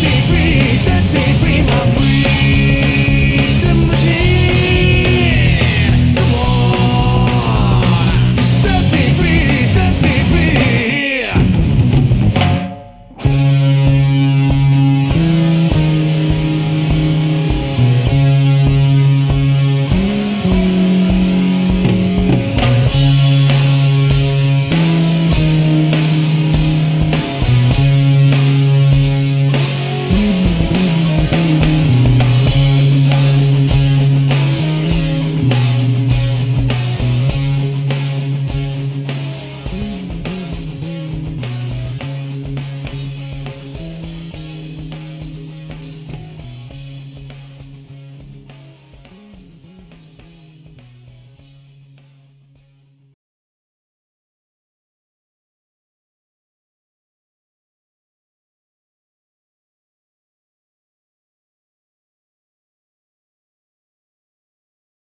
free سر پھر